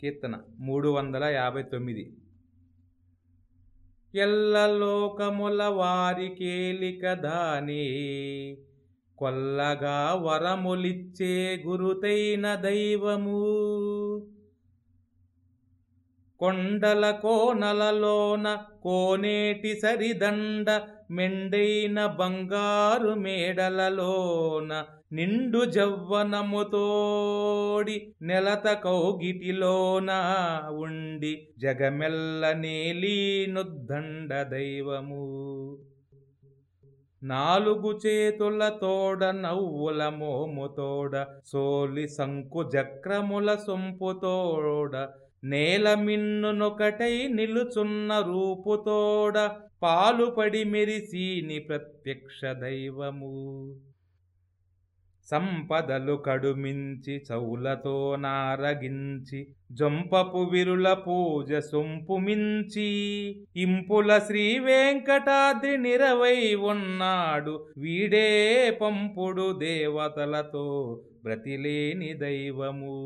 కీర్తన మూడు వందల యాభై తొమ్మిది. ఎల్లలోకముల వారికేలిక దాని కొల్లగా వరములిచ్చే గురుతైన దైవము. కొండల కోనలలోన కోనేటి సరిదండ మెండైన బంగారు మేడలలోన నిండు జవ్వనముతోడి నెలత కౌగిటిలోన ఉండి జగమెల్ల నేలీనుద్దండ దైవము. నాలుగు చేతుల తోడ నవ్వుల మోముతోడ సోలి సంకు చక్రముల సొంపుతోడ నేలమిన్నునొకటై నిలుచున్న రూపుతోడ పాలుపడి మెరిసీని ప్రత్యక్ష దైవము. సంపదలు కడుమించి చౌలతో నారగించి జొంపపు విరుల పూజ సొంపు మించి ఇంపుల శ్రీ వెంకటాద్రి నిరవై ఉన్నాడు. వీడే పంపుడు దేవతలతో బ్రతిలేని దైవము.